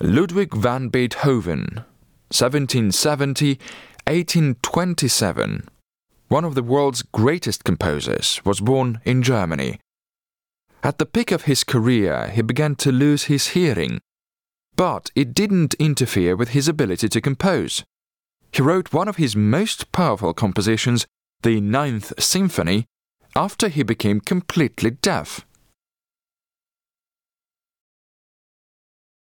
Ludwig van Beethoven, 1770 1827, one of the world's greatest composers, was born in Germany. At the peak of his career, he began to lose his hearing, but it didn't interfere with his ability to compose. He wrote one of his most powerful compositions, the Ninth Symphony, after he became completely deaf.